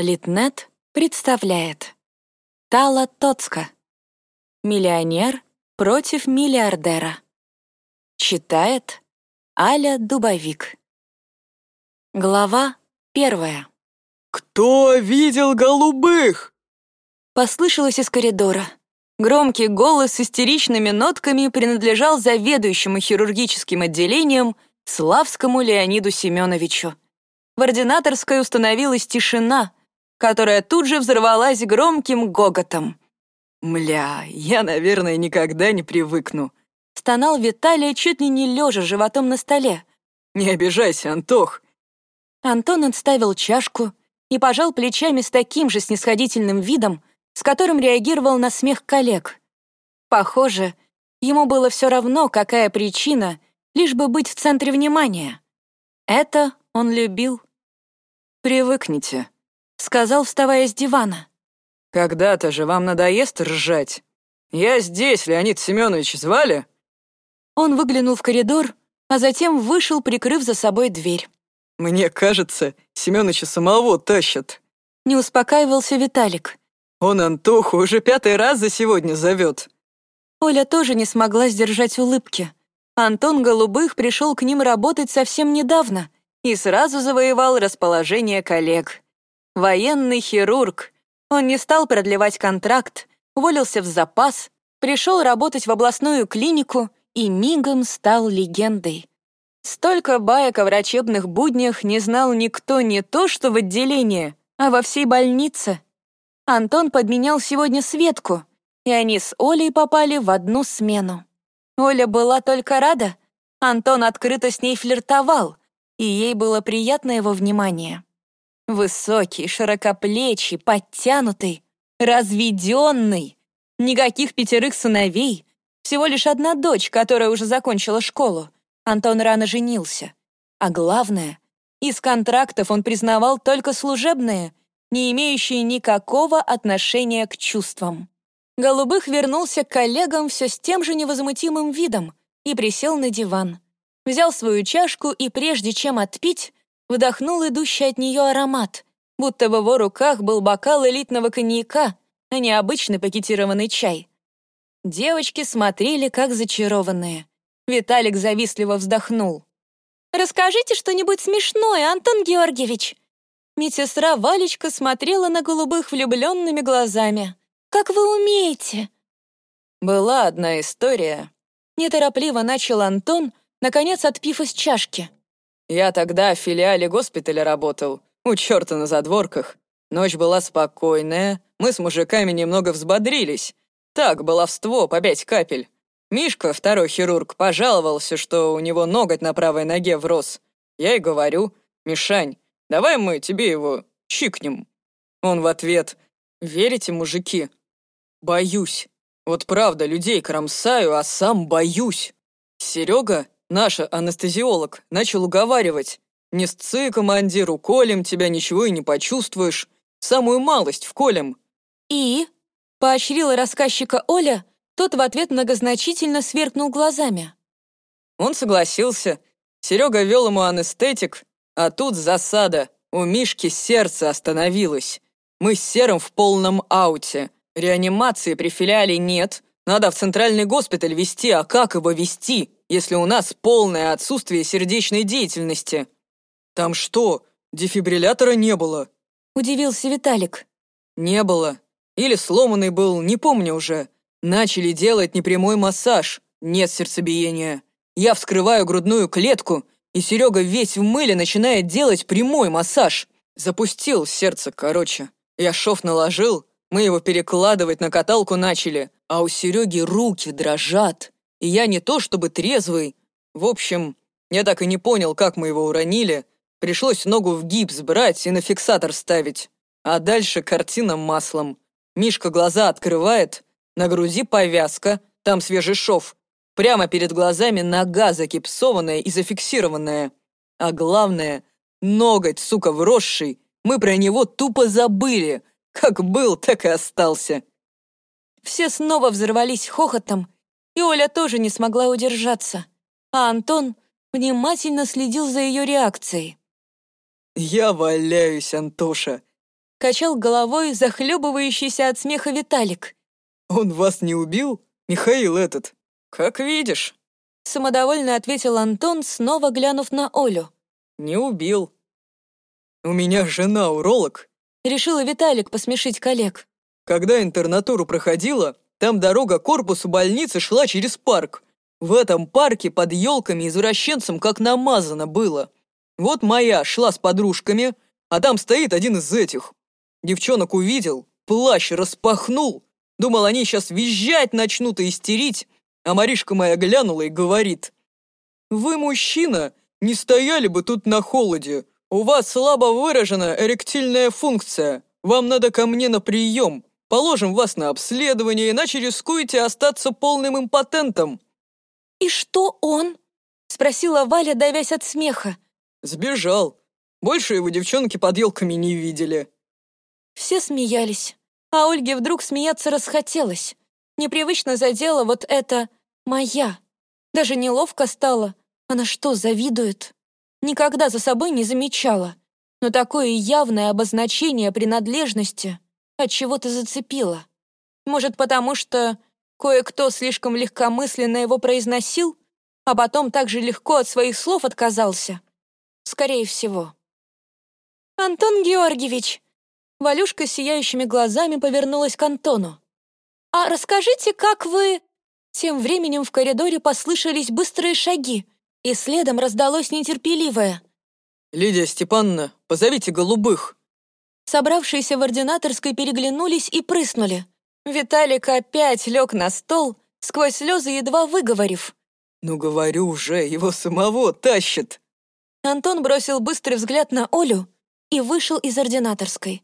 Литнет представляет Тала Тоцка Миллионер против миллиардера Читает Аля Дубовик Глава первая «Кто видел голубых?» Послышалось из коридора. Громкий голос с истеричными нотками принадлежал заведующему хирургическим отделением Славскому Леониду Семеновичу. В ординаторской установилась тишина, которая тут же взорвалась громким гоготом. «Мля, я, наверное, никогда не привыкну», — стонал Виталий, чуть ли не лежа животом на столе. «Не обижайся, Антох». Антон отставил чашку и пожал плечами с таким же снисходительным видом, с которым реагировал на смех коллег. Похоже, ему было все равно, какая причина, лишь бы быть в центре внимания. Это он любил. «Привыкните», — сказал, вставая с дивана. «Когда-то же вам надоест ржать. Я здесь, Леонид Семенович, звали?» Он выглянул в коридор, а затем вышел, прикрыв за собой дверь. «Мне кажется, Семёныча самого тащат». Не успокаивался Виталик. «Он Антоху уже пятый раз за сегодня зовет». Оля тоже не смогла сдержать улыбки. Антон Голубых пришел к ним работать совсем недавно и сразу завоевал расположение коллег. Военный хирург. Он не стал продлевать контракт, уволился в запас, пришел работать в областную клинику и мигом стал легендой. Столько баек о врачебных буднях не знал никто не то что в отделении, а во всей больнице. Антон подменял сегодня Светку, и они с Олей попали в одну смену. Оля была только рада, Антон открыто с ней флиртовал, и ей было приятно его внимание. Высокий, широкоплечий, подтянутый, разведенный. Никаких пятерых сыновей. Всего лишь одна дочь, которая уже закончила школу. Антон рано женился. А главное, из контрактов он признавал только служебные, не имеющие никакого отношения к чувствам. Голубых вернулся к коллегам все с тем же невозмутимым видом и присел на диван. Взял свою чашку и, прежде чем отпить, вдохнул идущий от нее аромат, будто в его руках был бокал элитного коньяка, а не обычный пакетированный чай. Девочки смотрели, как зачарованные. Виталик завистливо вздохнул. «Расскажите что-нибудь смешное, Антон Георгиевич!» Медсестра Валечка смотрела на голубых влюбленными глазами. «Как вы умеете?» «Была одна история», — неторопливо начал Антон, наконец отпив из чашки. Я тогда в филиале госпиталя работал, у черта на задворках. Ночь была спокойная, мы с мужиками немного взбодрились. Так, баловство по пять капель. Мишка, второй хирург, пожаловался, что у него ноготь на правой ноге врос. Я и говорю, «Мишань, давай мы тебе его чикнем». Он в ответ, «Верите, мужики? Боюсь. Вот правда, людей кромсаю, а сам боюсь». Серега, Наш анестезиолог начал уговаривать. «Не сцы, командир, уколем, тебя ничего и не почувствуешь. Самую малость вколем». «И?» — поощрила рассказчика Оля, тот в ответ многозначительно сверкнул глазами. Он согласился. Серега вел ему анестетик, а тут засада. У Мишки сердце остановилось. Мы с Серым в полном ауте. Реанимации при филиале нет. Надо в центральный госпиталь вести, а как его вести? Если у нас полное отсутствие сердечной деятельности? Там что, дефибриллятора не было?» Удивился Виталик. «Не было. Или сломанный был, не помню уже. Начали делать непрямой массаж. Нет сердцебиения. Я вскрываю грудную клетку, и Серега весь в мыле начинает делать прямой массаж. Запустил сердце, короче. Я шов наложил, мы его перекладывать на каталку начали, а у Сереги руки дрожат. И я не то чтобы трезвый. В общем, я так и не понял, как мы его уронили. Пришлось ногу в гипс брать и на фиксатор ставить. А дальше картина маслом. Мишка глаза открывает, на груди повязка, там свежий шов. Прямо перед глазами нога закипсованная и зафиксированная. А главное, ноготь, сука, вросший. Мы про него тупо забыли. Как был, так и остался. Все снова взорвались хохотом, и Оля тоже не смогла удержаться, а Антон внимательно следил за ее реакцией. «Я валяюсь, Антоша. Качал головой захлебывающийся от смеха Виталик. «Он вас не убил? Михаил этот?» «Как видишь», — самодовольно ответил Антон, снова глянув на Олю. «Не убил. У меня жена уролог». Решила Виталик посмешить коллег. Когда интернатуру проходила, там дорога к корпусу больницы шла через парк. В этом парке под елками извращенцам как намазано было. Вот моя шла с подружками, а там стоит один из этих. Девчонок увидел, плащ распахнул. Думал, они сейчас визжать начнут и истерить. А Маришка моя глянула и говорит. «Вы, мужчина, не стояли бы тут на холоде. У вас слабо выражена эректильная функция. Вам надо ко мне на прием. Положим вас на обследование, иначе рискуете остаться полным импотентом». «И что он?» — спросила Валя, давясь от смеха. «Сбежал. Больше его девчонки под елками не видели». Все смеялись, а Ольге вдруг смеяться расхотелось. Непривычно задела вот это «моя». Даже неловко стало. Она что, завидует? Никогда за собой не замечала. Но такое явное обозначение принадлежности от чего то зацепило. Может, потому что кое-кто слишком легкомысленно его произносил, а потом так же легко от своих слов отказался? Скорее всего. «Антон Георгиевич!» Валюшка сияющими глазами повернулась к Антону. «А расскажите, как вы...» Тем временем в коридоре послышались быстрые шаги, и следом раздалось нетерпеливое. «Лидия Степановна, позовите голубых!» Собравшиеся в ординаторской переглянулись и прыснули. Виталик опять лег на стол, сквозь слезы едва выговорив. «Ну, говорю уже, его самого тащит!» Антон бросил быстрый взгляд на Олю и вышел из ординаторской.